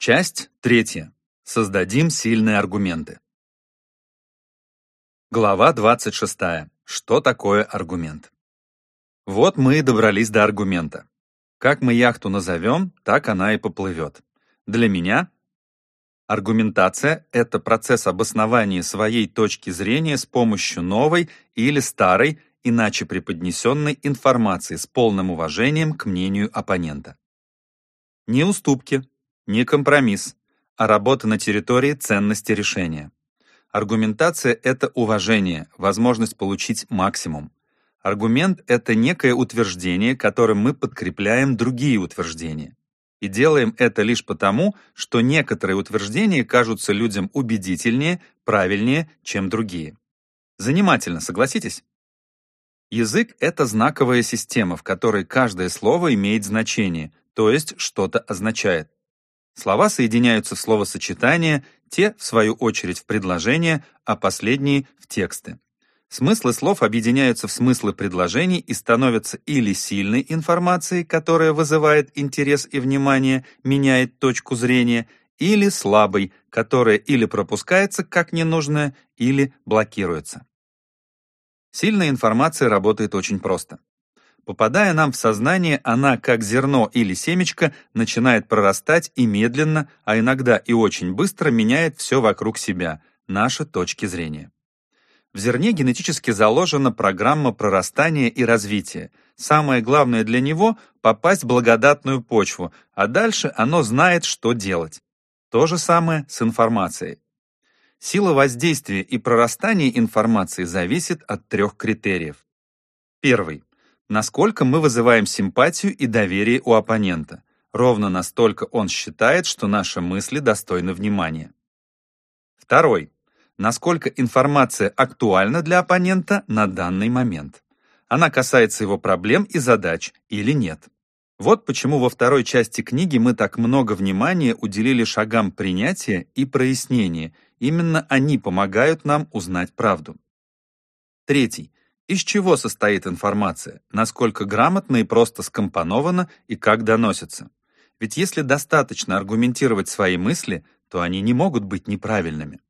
Часть третья. Создадим сильные аргументы. Глава 26. Что такое аргумент? Вот мы и добрались до аргумента. Как мы яхту назовем, так она и поплывет. Для меня аргументация — это процесс обоснования своей точки зрения с помощью новой или старой, иначе преподнесенной информации с полным уважением к мнению оппонента. Не уступки, не компромисс, а работа на территории ценности решения. Аргументация — это уважение, возможность получить максимум. Аргумент — это некое утверждение, которым мы подкрепляем другие утверждения. И делаем это лишь потому, что некоторые утверждения кажутся людям убедительнее, правильнее, чем другие. Занимательно, согласитесь? Язык — это знаковая система, в которой каждое слово имеет значение, то есть что-то означает. Слова соединяются в словосочетания, те, в свою очередь, в предложения, а последние — в тексты. Смыслы слов объединяются в смыслы предложений и становятся или сильной информацией, которая вызывает интерес и внимание, меняет точку зрения, или слабой, которая или пропускается как ненужная, или блокируется. Сильная информация работает очень просто. Попадая нам в сознание, она, как зерно или семечко, начинает прорастать и медленно, а иногда и очень быстро меняет все вокруг себя, наши точки зрения. В зерне генетически заложена программа прорастания и развития. Самое главное для него — попасть в благодатную почву, а дальше оно знает, что делать. То же самое с информацией. Сила воздействия и прорастания информации зависит от трех критериев. Первый Насколько мы вызываем симпатию и доверие у оппонента. Ровно настолько он считает, что наши мысли достойны внимания. Второй. Насколько информация актуальна для оппонента на данный момент. Она касается его проблем и задач или нет. Вот почему во второй части книги мы так много внимания уделили шагам принятия и прояснения. Именно они помогают нам узнать правду. Третий. Из чего состоит информация, насколько грамотно и просто скомпонована и как доносится. Ведь если достаточно аргументировать свои мысли, то они не могут быть неправильными.